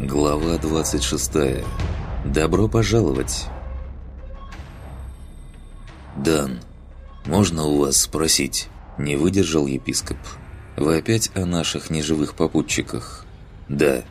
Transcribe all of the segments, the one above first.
Глава 26. Добро пожаловать. «Дан, можно у вас спросить?» – не выдержал епископ. «Вы опять о наших неживых попутчиках?» «Да.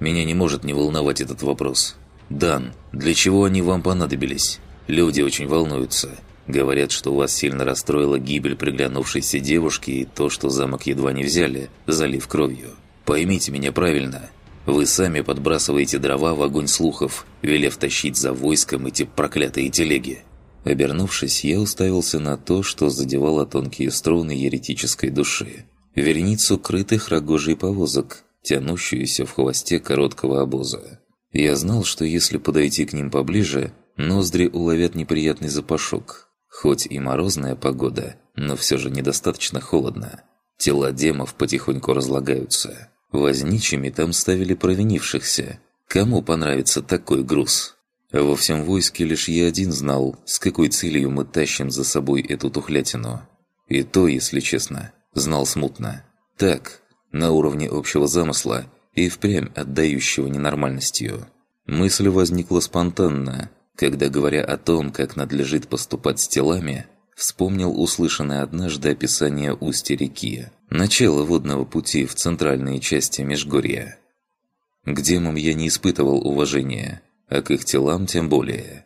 Меня не может не волновать этот вопрос. Дан, для чего они вам понадобились? Люди очень волнуются. Говорят, что вас сильно расстроила гибель приглянувшейся девушки и то, что замок едва не взяли, залив кровью. Поймите меня правильно». Вы сами подбрасываете дрова в огонь слухов, велев тащить за войском эти проклятые телеги. Обернувшись, я уставился на то, что задевало тонкие струны еретической души. Вереницу крытых рогожей повозок, тянущуюся в хвосте короткого обоза. Я знал, что если подойти к ним поближе, ноздри уловят неприятный запашок. Хоть и морозная погода, но все же недостаточно холодно. Тела демов потихоньку разлагаются. Возничими там ставили провинившихся. Кому понравится такой груз? Во всем войске лишь я один знал, с какой целью мы тащим за собой эту тухлятину. И то, если честно, знал смутно. Так, на уровне общего замысла и впрямь отдающего ненормальностью. Мысль возникла спонтанно, когда, говоря о том, как надлежит поступать с телами, вспомнил услышанное однажды описание устья реки. Начало водного пути в центральные части Межгорья. К демам я не испытывал уважения, а к их телам тем более.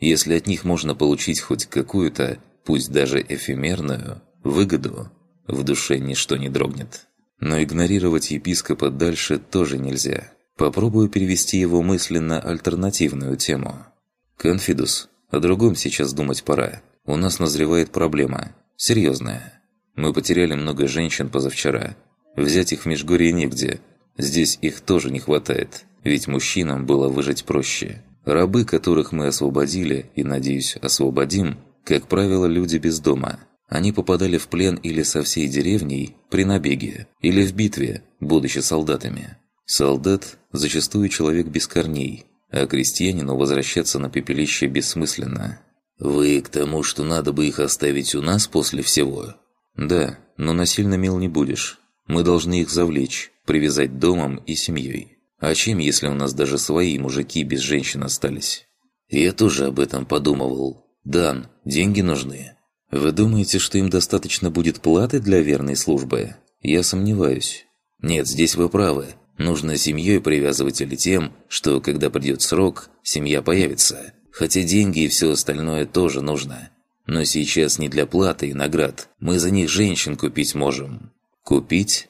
Если от них можно получить хоть какую-то, пусть даже эфемерную, выгоду, в душе ничто не дрогнет. Но игнорировать епископа дальше тоже нельзя. Попробую перевести его мысли на альтернативную тему. «Конфидус, о другом сейчас думать пора. У нас назревает проблема. Серьезная. Мы потеряли много женщин позавчера. Взять их в Межгорье негде. Здесь их тоже не хватает, ведь мужчинам было выжить проще. Рабы, которых мы освободили и, надеюсь, освободим, как правило, люди без дома. Они попадали в плен или со всей деревней при набеге, или в битве, будучи солдатами. Солдат – зачастую человек без корней, а крестьянину возвращаться на пепелище бессмысленно. «Вы к тому, что надо бы их оставить у нас после всего?» «Да, но насильно мил не будешь. Мы должны их завлечь, привязать домом и семьей. А чем, если у нас даже свои мужики без женщин остались?» «Я тоже об этом подумывал. Дан, деньги нужны». «Вы думаете, что им достаточно будет платы для верной службы?» «Я сомневаюсь». «Нет, здесь вы правы. Нужно семьей привязывать или тем, что, когда придет срок, семья появится. Хотя деньги и все остальное тоже нужно. Но сейчас не для платы и наград. Мы за них женщин купить можем. Купить?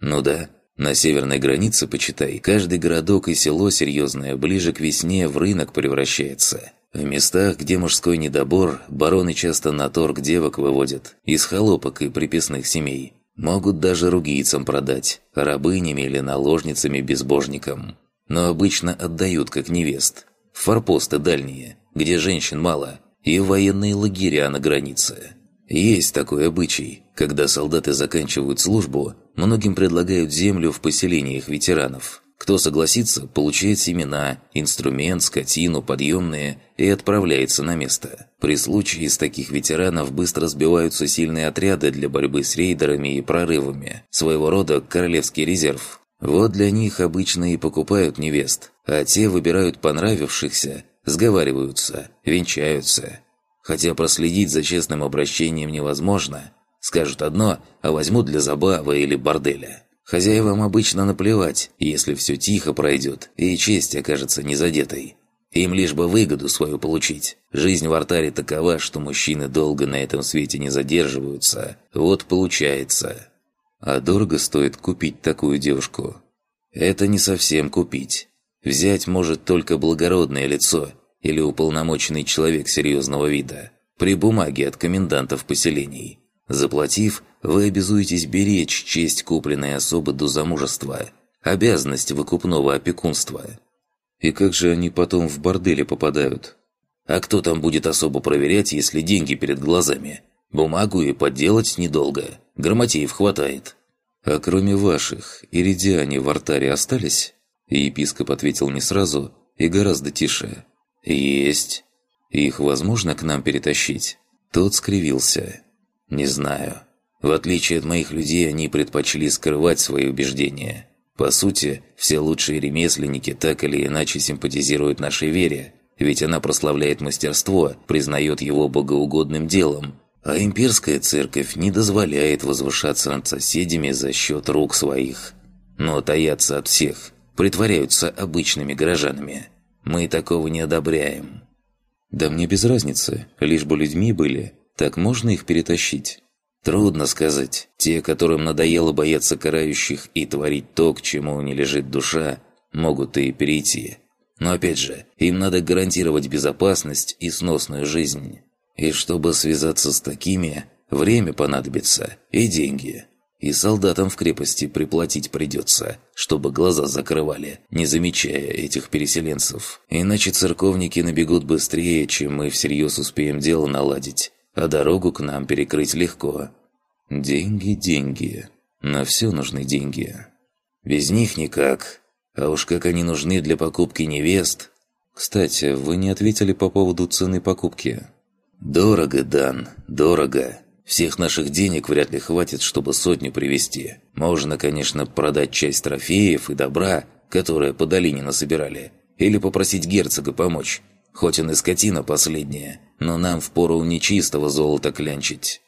Ну да. На северной границе, почитай, каждый городок и село серьезное ближе к весне в рынок превращается. В местах, где мужской недобор, бароны часто на торг девок выводят. Из холопок и приписных семей. Могут даже ругийцам продать, рабынями или наложницами-безбожникам. Но обычно отдают как невест. форпосты дальние, где женщин мало – и военные лагеря на границе. Есть такой обычай, когда солдаты заканчивают службу, многим предлагают землю в поселениях ветеранов. Кто согласится, получает семена, инструмент, скотину, подъемные и отправляется на место. При случае из таких ветеранов быстро сбиваются сильные отряды для борьбы с рейдерами и прорывами, своего рода королевский резерв. Вот для них обычно и покупают невест, а те выбирают понравившихся сговариваются, венчаются. Хотя проследить за честным обращением невозможно. Скажут одно, а возьмут для забавы или борделя. Хозяевам обычно наплевать, если все тихо пройдет и честь окажется незадетой. Им лишь бы выгоду свою получить. Жизнь в артаре такова, что мужчины долго на этом свете не задерживаются. Вот получается. А дорого стоит купить такую девушку? Это не совсем купить. Взять может только благородное лицо или уполномоченный человек серьезного вида, при бумаге от комендантов поселений. Заплатив, вы обязуетесь беречь честь купленной особы до замужества, обязанность выкупного опекунства. И как же они потом в борделе попадают? А кто там будет особо проверять, если деньги перед глазами? Бумагу и подделать недолго. Грамотеев хватает. А кроме ваших, иридиане в артаре остались? И епископ ответил не сразу и гораздо тише. «Есть. Их возможно к нам перетащить?» Тот скривился. «Не знаю. В отличие от моих людей, они предпочли скрывать свои убеждения. По сути, все лучшие ремесленники так или иначе симпатизируют нашей вере, ведь она прославляет мастерство, признает его богоугодным делом, а имперская церковь не дозволяет возвышаться над соседями за счет рук своих. Но таятся от всех, притворяются обычными горожанами. Мы такого не одобряем. Да мне без разницы, лишь бы людьми были, так можно их перетащить. Трудно сказать. Те, которым надоело бояться карающих и творить то, к чему не лежит душа, могут и перейти. Но опять же, им надо гарантировать безопасность и сносную жизнь. И чтобы связаться с такими, время понадобится и деньги. И солдатам в крепости приплатить придется, чтобы глаза закрывали, не замечая этих переселенцев. Иначе церковники набегут быстрее, чем мы всерьез успеем дело наладить, а дорогу к нам перекрыть легко. Деньги, деньги. На все нужны деньги. Без них никак. А уж как они нужны для покупки невест. Кстати, вы не ответили по поводу цены покупки. «Дорого, Дан, дорого. Всех наших денег вряд ли хватит, чтобы сотню привезти. Можно, конечно, продать часть трофеев и добра, которые по долине насобирали, или попросить герцога помочь. Хоть он и скотина последняя, но нам впору нечистого золота клянчить».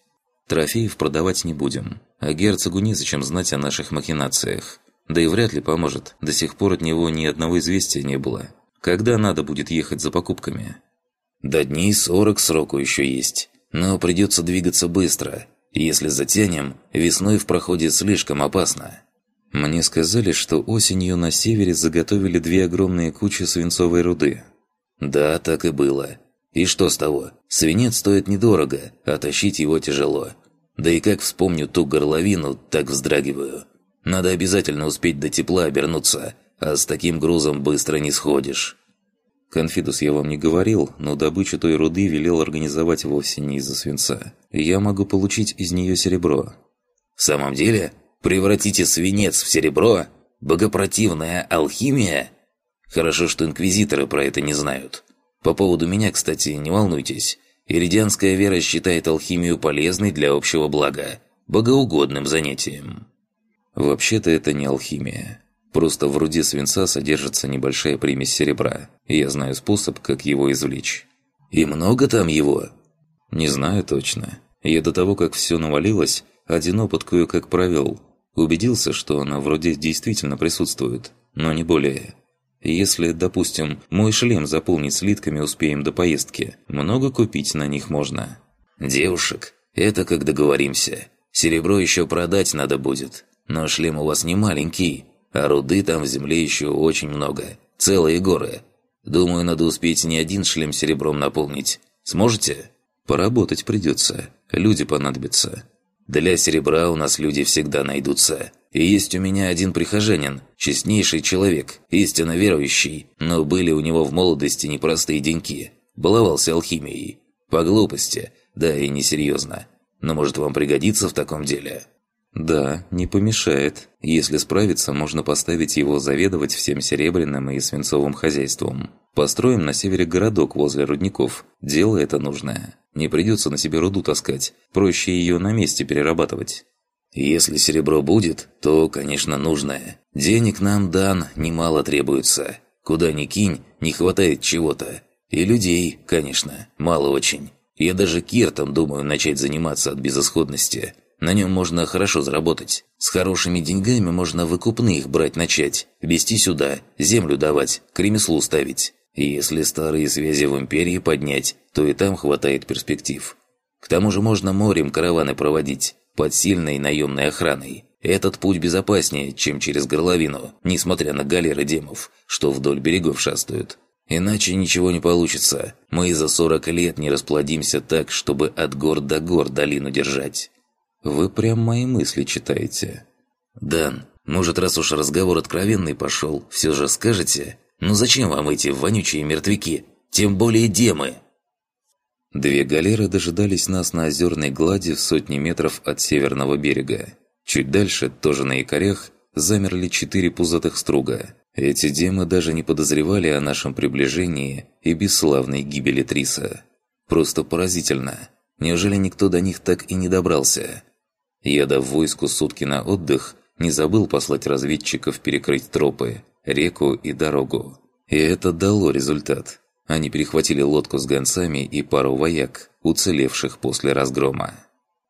«Трофеев продавать не будем, а герцогу незачем знать о наших махинациях. Да и вряд ли поможет, до сих пор от него ни одного известия не было. Когда надо будет ехать за покупками?» До дней сорок сроку еще есть, но придется двигаться быстро. Если затянем, весной в проходе слишком опасно. Мне сказали, что осенью на севере заготовили две огромные кучи свинцовой руды. Да, так и было. И что с того? Свинец стоит недорого, а тащить его тяжело. Да и как вспомню ту горловину, так вздрагиваю. Надо обязательно успеть до тепла обернуться, а с таким грузом быстро не сходишь. Конфидус я вам не говорил, но добычу той руды велел организовать вовсе не из-за свинца. Я могу получить из нее серебро. В самом деле? Превратите свинец в серебро? Богопротивная алхимия? Хорошо, что инквизиторы про это не знают. По поводу меня, кстати, не волнуйтесь. Иридианская вера считает алхимию полезной для общего блага, богоугодным занятием. Вообще-то это не алхимия. Просто в руде свинца содержится небольшая примесь серебра, и я знаю способ, как его извлечь. «И много там его?» «Не знаю точно. Я до того, как все навалилось, один опыт кое-как провел. Убедился, что она вроде действительно присутствует, но не более. Если, допустим, мой шлем заполнить слитками успеем до поездки, много купить на них можно». «Девушек, это как договоримся. Серебро еще продать надо будет, но шлем у вас не маленький». А руды там в земле еще очень много. Целые горы. Думаю, надо успеть не один шлем серебром наполнить. Сможете? Поработать придется. Люди понадобятся. Для серебра у нас люди всегда найдутся. И есть у меня один прихожанин, честнейший человек, истинно верующий, но были у него в молодости непростые деньки. Баловался алхимией. По глупости, да и несерьезно. Но может вам пригодится в таком деле?» Да, не помешает. Если справиться, можно поставить его заведовать всем серебряным и свинцовым хозяйством. Построим на севере городок возле рудников. Дело это нужное. Не придется на себе руду таскать. Проще ее на месте перерабатывать. Если серебро будет, то, конечно, нужное. Денег нам, дан, немало требуется. Куда ни кинь, не хватает чего-то. И людей, конечно, мало очень. Я даже киртом думаю начать заниматься от безысходности. На нем можно хорошо заработать. С хорошими деньгами можно выкупных брать начать, вести сюда, землю давать, к ремеслу ставить. И если старые связи в империи поднять, то и там хватает перспектив. К тому же можно морем караваны проводить, под сильной наемной охраной. Этот путь безопаснее, чем через горловину, несмотря на галеры демов, что вдоль берегов шастают. Иначе ничего не получится. Мы за 40 лет не расплодимся так, чтобы от гор до гор долину держать. Вы прям мои мысли читаете. «Дан, может, раз уж разговор откровенный пошел, все же скажете? Ну зачем вам эти вонючие мертвяки? Тем более демы!» Две галеры дожидались нас на озерной глади в сотни метров от северного берега. Чуть дальше, тоже на якорях, замерли четыре пузатых струга. Эти демы даже не подозревали о нашем приближении и бесславной гибели Триса. Просто поразительно. Неужели никто до них так и не добрался? Я, дав войску сутки на отдых, не забыл послать разведчиков перекрыть тропы, реку и дорогу. И это дало результат. Они перехватили лодку с гонцами и пару вояк, уцелевших после разгрома.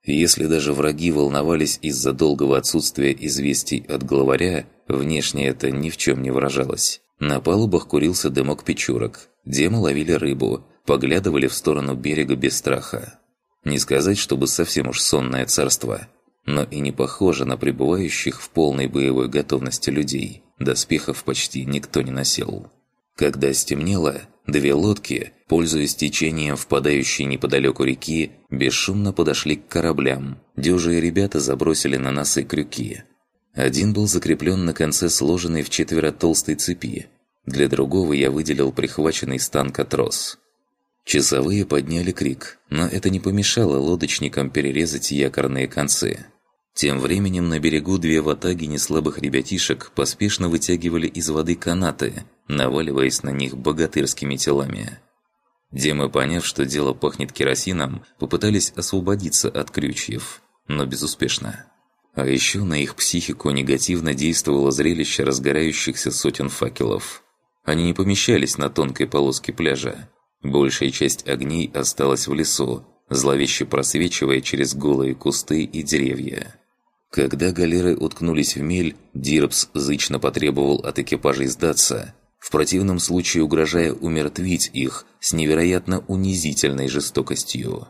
Если даже враги волновались из-за долгого отсутствия известий от главаря, внешне это ни в чем не выражалось. На палубах курился дымок печурок, демы ловили рыбу, поглядывали в сторону берега без страха. Не сказать, чтобы совсем уж сонное царство, но и не похоже на пребывающих в полной боевой готовности людей. Доспехов почти никто не носил. Когда стемнело, две лодки, пользуясь течением впадающей неподалеку реки, бесшумно подошли к кораблям. Дюжие ребята забросили на носы крюки. Один был закреплен на конце сложенной в четверо толстой цепи. Для другого я выделил прихваченный с танка трос. Часовые подняли крик, но это не помешало лодочникам перерезать якорные концы. Тем временем на берегу две ватаги неслабых ребятишек поспешно вытягивали из воды канаты, наваливаясь на них богатырскими телами. Демы, поняв, что дело пахнет керосином, попытались освободиться от крючьев, но безуспешно. А еще на их психику негативно действовало зрелище разгорающихся сотен факелов. Они не помещались на тонкой полоске пляжа. Большая часть огней осталась в лесу, зловеще просвечивая через голые кусты и деревья. Когда галеры уткнулись в мель, Дирбс зычно потребовал от экипажей сдаться, в противном случае угрожая умертвить их с невероятно унизительной жестокостью.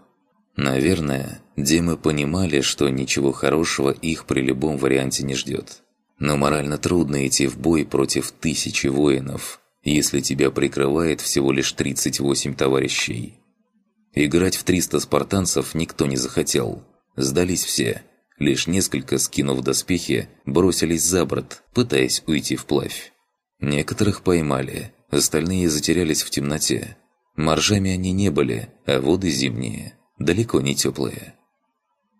Наверное, демы понимали, что ничего хорошего их при любом варианте не ждет. Но морально трудно идти в бой против тысячи воинов, если тебя прикрывает всего лишь 38 товарищей. Играть в 300 спартанцев никто не захотел. Сдались все – Лишь несколько, скинув доспехи, бросились за борт, пытаясь уйти вплавь. Некоторых поймали, остальные затерялись в темноте. Моржами они не были, а воды зимние, далеко не теплые.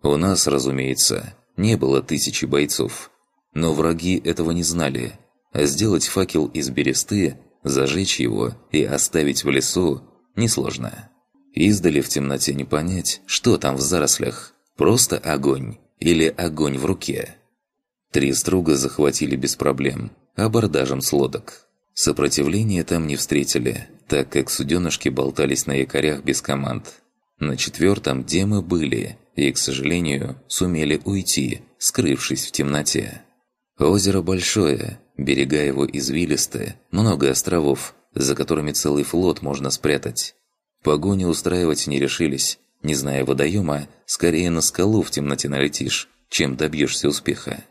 У нас, разумеется, не было тысячи бойцов. Но враги этого не знали, а сделать факел из бересты, зажечь его и оставить в лесу несложно. Издали в темноте не понять, что там в зарослях. Просто огонь или огонь в руке. Три струга захватили без проблем, абордажем с лодок. Сопротивления там не встретили, так как суденышки болтались на якорях без команд. На четвертом демы были и, к сожалению, сумели уйти, скрывшись в темноте. Озеро большое, берега его извилистые, много островов, за которыми целый флот можно спрятать. Погоню устраивать не решились, не зная водоема, скорее на скалу в темноте налетишь, чем добьешься успеха.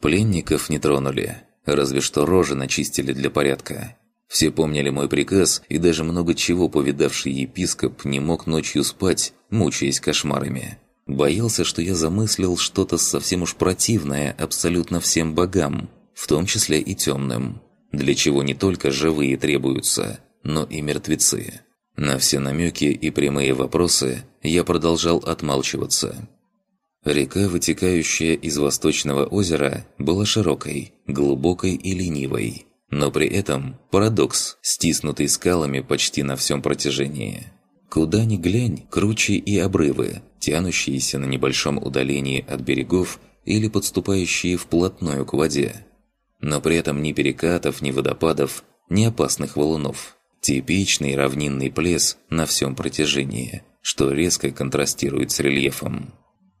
Пленников не тронули, разве что рожи начистили для порядка. Все помнили мой приказ, и даже много чего повидавший епископ не мог ночью спать, мучаясь кошмарами. Боялся, что я замыслил что-то совсем уж противное абсолютно всем богам, в том числе и темным, для чего не только живые требуются, но и мертвецы. На все намеки и прямые вопросы я продолжал отмалчиваться. Река, вытекающая из восточного озера, была широкой, глубокой и ленивой, но при этом парадокс, стиснутый скалами почти на всем протяжении. Куда ни глянь, круче и обрывы, тянущиеся на небольшом удалении от берегов или подступающие вплотную к воде. Но при этом ни перекатов, ни водопадов, ни опасных валунов – Типичный равнинный плес на всем протяжении, что резко контрастирует с рельефом.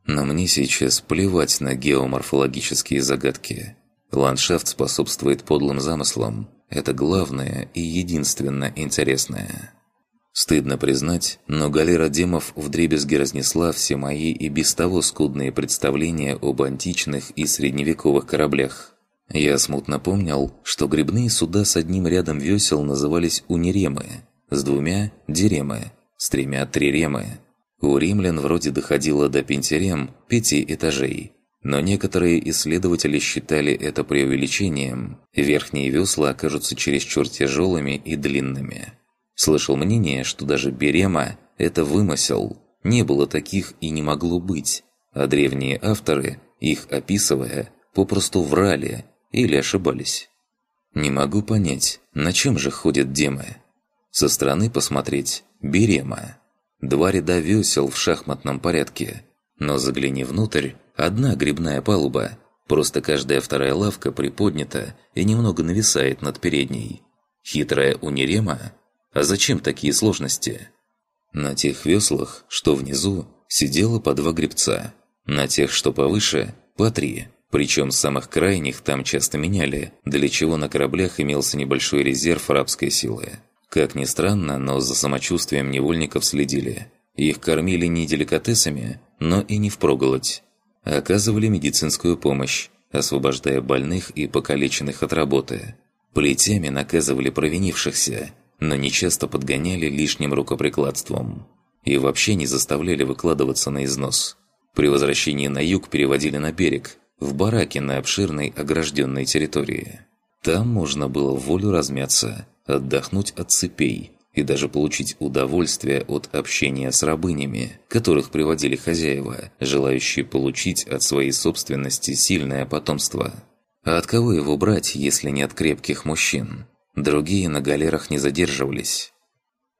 Но мне сейчас плевать на геоморфологические загадки. Ландшафт способствует подлым замыслам. Это главное и единственно интересное. Стыдно признать, но галера Демов вдребезги разнесла все мои и без того скудные представления об античных и средневековых кораблях. Я смутно помнил, что грибные суда с одним рядом весел назывались униремы, с двумя – диремы, с тремя – триремы. У римлян вроде доходило до пентирем пяти этажей, но некоторые исследователи считали это преувеличением. Верхние весла окажутся чересчур тяжелыми и длинными. Слышал мнение, что даже берема – это вымысел. Не было таких и не могло быть, а древние авторы, их описывая, попросту врали – или ошибались. Не могу понять, на чем же ходят демы. Со стороны посмотреть – берема. Два ряда весел в шахматном порядке. Но загляни внутрь – одна грибная палуба. Просто каждая вторая лавка приподнята и немного нависает над передней. Хитрая унирема? А зачем такие сложности? На тех веслах, что внизу, сидело по два гребца. На тех, что повыше, по три. Причем самых крайних там часто меняли, для чего на кораблях имелся небольшой резерв арабской силы. Как ни странно, но за самочувствием невольников следили. Их кормили не деликатесами, но и не впроголодь. Оказывали медицинскую помощь, освобождая больных и покалеченных от работы. Плетями наказывали провинившихся, но нечасто подгоняли лишним рукоприкладством. И вообще не заставляли выкладываться на износ. При возвращении на юг переводили на берег, в бараке на обширной огражденной территории. Там можно было волю размяться, отдохнуть от цепей и даже получить удовольствие от общения с рабынями, которых приводили хозяева, желающие получить от своей собственности сильное потомство. А от кого его брать, если не от крепких мужчин? Другие на галерах не задерживались.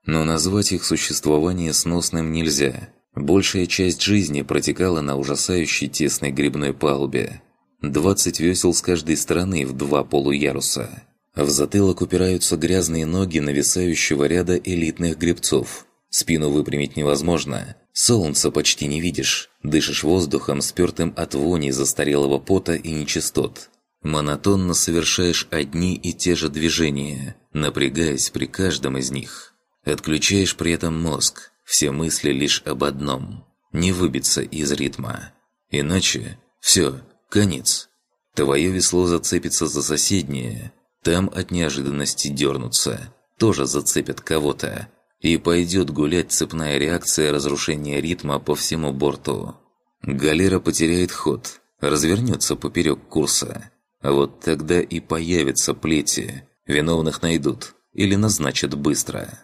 Но назвать их существование сносным нельзя. Большая часть жизни протекала на ужасающей тесной грибной палубе. 20 весел с каждой стороны в два полуяруса. В затылок упираются грязные ноги нависающего ряда элитных гребцов. Спину выпрямить невозможно. Солнца почти не видишь. Дышишь воздухом, спертым от вони застарелого пота и нечистот. Монотонно совершаешь одни и те же движения, напрягаясь при каждом из них. Отключаешь при этом мозг. Все мысли лишь об одном – не выбиться из ритма. Иначе – все, конец. Твое весло зацепится за соседнее – там от неожиданности дернутся, тоже зацепят кого-то. И пойдет гулять цепная реакция разрушения ритма по всему борту. Галера потеряет ход, развернется поперек курса. А вот тогда и появятся плети. Виновных найдут или назначат быстро.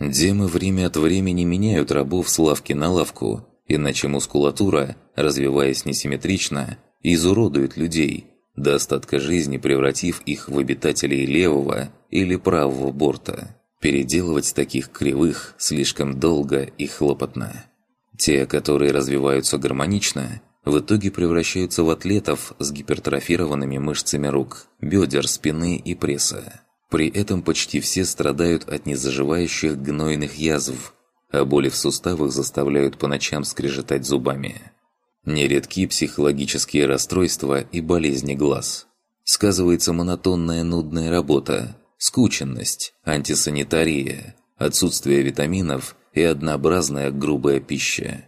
Демы время от времени меняют рабов с лавки на лавку, иначе мускулатура, развиваясь несимметрично, изуродует людей, до остатка жизни превратив их в обитателей левого или правого борта. Переделывать таких кривых слишком долго и хлопотно. Те, которые развиваются гармонично, в итоге превращаются в атлетов с гипертрофированными мышцами рук, бедер, спины и пресса. При этом почти все страдают от незаживающих гнойных язв, а боли в суставах заставляют по ночам скрежетать зубами. Нередки психологические расстройства и болезни глаз. Сказывается монотонная нудная работа, скученность, антисанитария, отсутствие витаминов и однообразная грубая пища.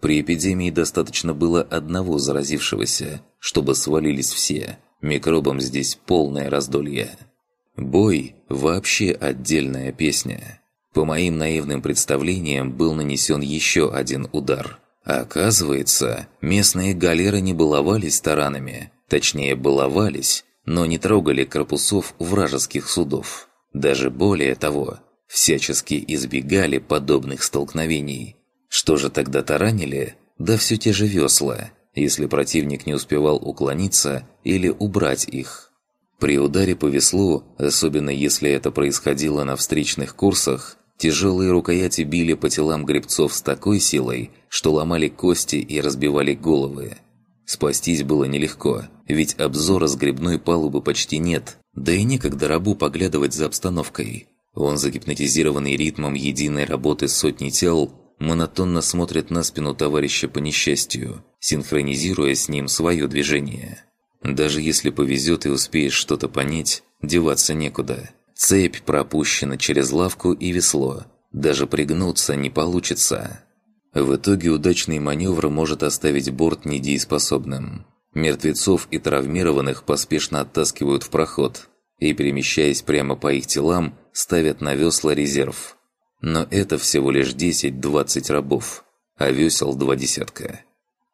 При эпидемии достаточно было одного заразившегося, чтобы свалились все. Микробам здесь полное раздолье. Бой – вообще отдельная песня. По моим наивным представлениям был нанесен еще один удар – оказывается, местные галеры не баловались таранами, точнее баловались, но не трогали корпусов вражеских судов. Даже более того, всячески избегали подобных столкновений. Что же тогда таранили? Да все те же весла, если противник не успевал уклониться или убрать их. При ударе по веслу, особенно если это происходило на встречных курсах, Тяжелые рукояти били по телам гребцов с такой силой, что ломали кости и разбивали головы. Спастись было нелегко, ведь обзора с грибной палубы почти нет, да и некогда рабу поглядывать за обстановкой. Он, загипнотизированный ритмом единой работы сотни тел, монотонно смотрит на спину товарища по несчастью, синхронизируя с ним свое движение. Даже если повезет и успеешь что-то понять, деваться некуда – Цепь пропущена через лавку и весло. Даже пригнуться не получится. В итоге удачный маневр может оставить борт недееспособным. Мертвецов и травмированных поспешно оттаскивают в проход и, перемещаясь прямо по их телам, ставят на весла резерв. Но это всего лишь 10-20 рабов, а весел два десятка.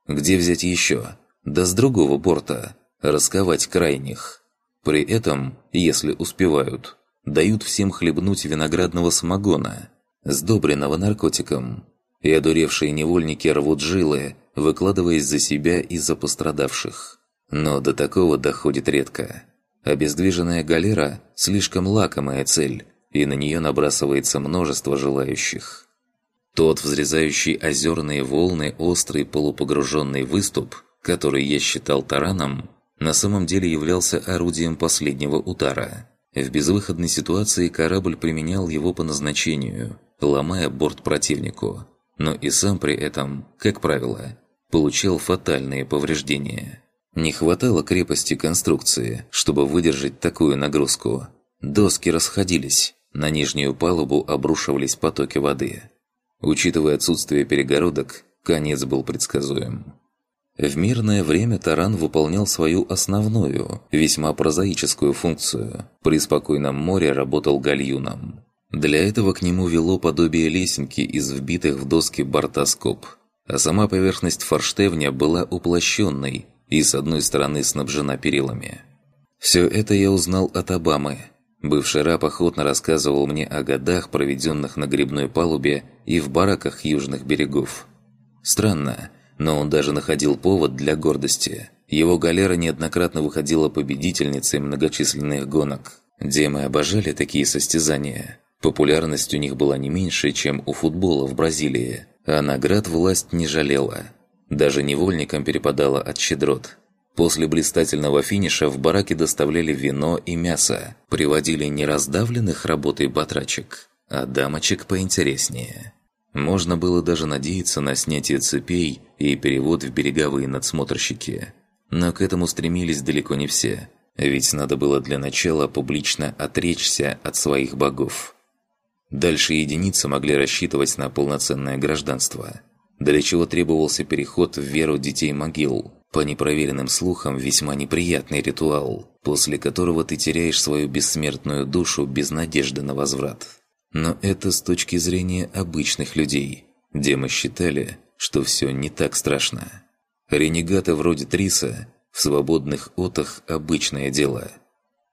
Где взять еще? Да с другого борта. Расковать крайних. При этом, если успевают, дают всем хлебнуть виноградного самогона, сдобренного наркотиком, и одуревшие невольники рвут жилы, выкладываясь за себя и за пострадавших. Но до такого доходит редко. Обездвиженная галера – слишком лакомая цель, и на нее набрасывается множество желающих. Тот взрезающий озерные волны острый полупогруженный выступ который я считал тараном, на самом деле являлся орудием последнего удара. В безвыходной ситуации корабль применял его по назначению, ломая борт противнику, но и сам при этом, как правило, получал фатальные повреждения. Не хватало крепости конструкции, чтобы выдержать такую нагрузку. Доски расходились, на нижнюю палубу обрушивались потоки воды. Учитывая отсутствие перегородок, конец был предсказуем. В мирное время таран выполнял свою основную, весьма прозаическую функцию. При спокойном море работал гальюном. Для этого к нему вело подобие лесенки из вбитых в доски бортоскоп, а сама поверхность форштевня была уплощенной и с одной стороны снабжена перилами. Все это я узнал от Обамы. Бывший раб охотно рассказывал мне о годах, проведенных на грибной палубе и в бараках южных берегов. Странно, но он даже находил повод для гордости. Его галера неоднократно выходила победительницей многочисленных гонок. Демы обожали такие состязания. Популярность у них была не меньше, чем у футбола в Бразилии. А наград власть не жалела. Даже невольникам перепадала от щедрот. После блистательного финиша в бараке доставляли вино и мясо. Приводили не раздавленных работой батрачек, а дамочек поинтереснее. Можно было даже надеяться на снятие цепей и перевод в береговые надсмотрщики. Но к этому стремились далеко не все, ведь надо было для начала публично отречься от своих богов. Дальше единицы могли рассчитывать на полноценное гражданство, для чего требовался переход в веру детей могил, по непроверенным слухам весьма неприятный ритуал, после которого ты теряешь свою бессмертную душу без надежды на возврат. Но это с точки зрения обычных людей. Демы считали, что все не так страшно. Ренегаты вроде Триса в свободных отах обычное дело.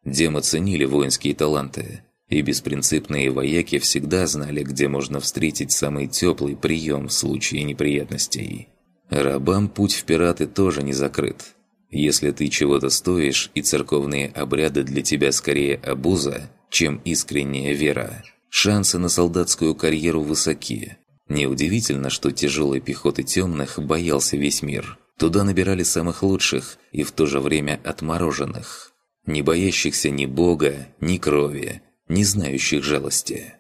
Демы ценили воинские таланты, и беспринципные вояки всегда знали, где можно встретить самый теплый прием в случае неприятностей. Рабам путь в пираты тоже не закрыт. Если ты чего-то стоишь, и церковные обряды для тебя скорее обуза, чем искренняя вера – Шансы на солдатскую карьеру высоки. Неудивительно, что тяжелой пехоты темных боялся весь мир. Туда набирали самых лучших и в то же время отмороженных. Не боящихся ни бога, ни крови, не знающих жалости.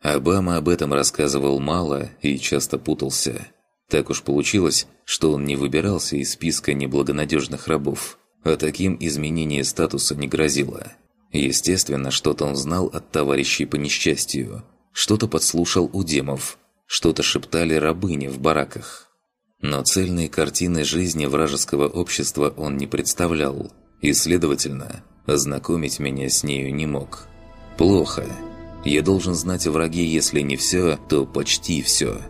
Обама об этом рассказывал мало и часто путался. Так уж получилось, что он не выбирался из списка неблагонадежных рабов, а таким изменение статуса не грозило. Естественно, что-то он знал от товарищей по несчастью, что-то подслушал у демов, что-то шептали рабыни в бараках. Но цельной картины жизни вражеского общества он не представлял, и, следовательно, ознакомить меня с нею не мог. Плохо. Я должен знать о враге, если не все, то почти все.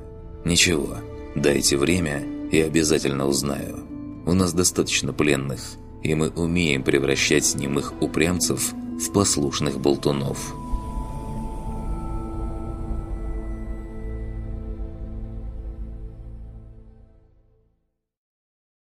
Ничего, дайте время, и обязательно узнаю. У нас достаточно пленных, и мы умеем превращать немых упрямцев в послушных болтунов.